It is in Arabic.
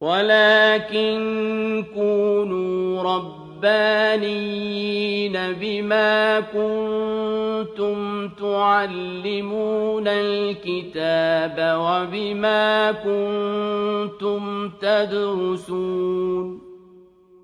ولكن كونوا ربانيين بما كنتم تعلمون الكتاب وبما كنتم تدرسون